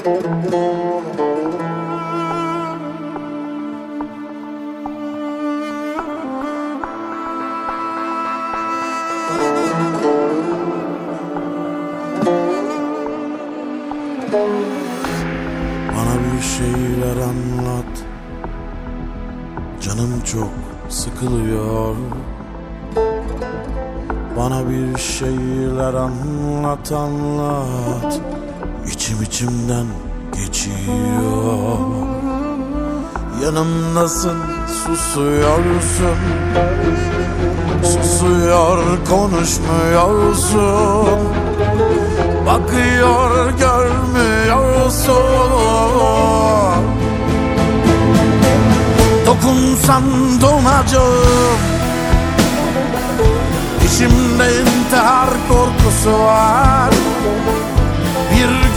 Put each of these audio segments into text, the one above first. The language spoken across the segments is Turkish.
Bana bir şeyler anlat. Canım çok sıkılıyor. Bana bir şeyler anlat anlat İçim içimden geçiyor? Yanımdasın susuyorsun. Susuyor konuşmuyorsun. Bakıyor görmüyorsun. Dokunsan donacağım. İçimde intihar korkusu var. Bir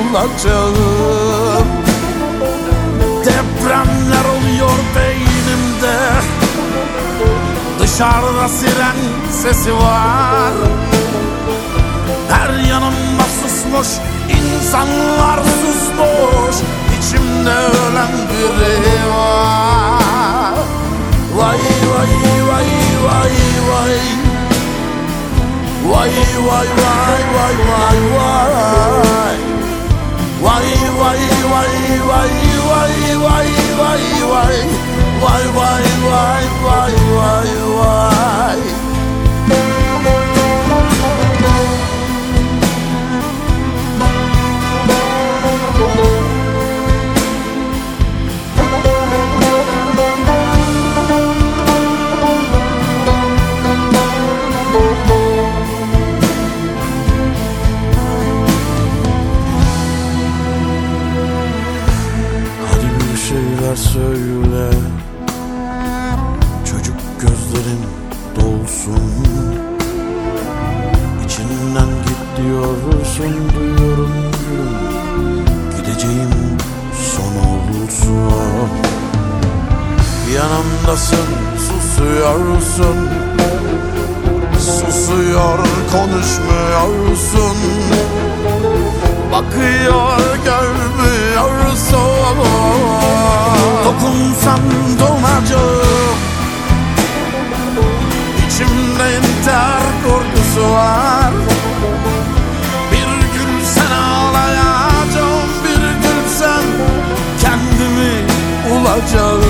bulacağım Depremler oluyor beynimde. Dışarıda siren sesi var. Her yanımda susmuş insanlar susmuş. İçimde ölen biri var. Vay vay vay vay vay. Vay vay vay vay vay vay vay vay vay vay vay vay vay Vay vay vay vay vay duyuyorum Gideceğim son olursun. Yanımdasın susuyorsun. Susuyor konuşmuyorsun. Bakıyor görmüyorsun. Dokunsam donacağım İçimde intihar korkusu var bulacağım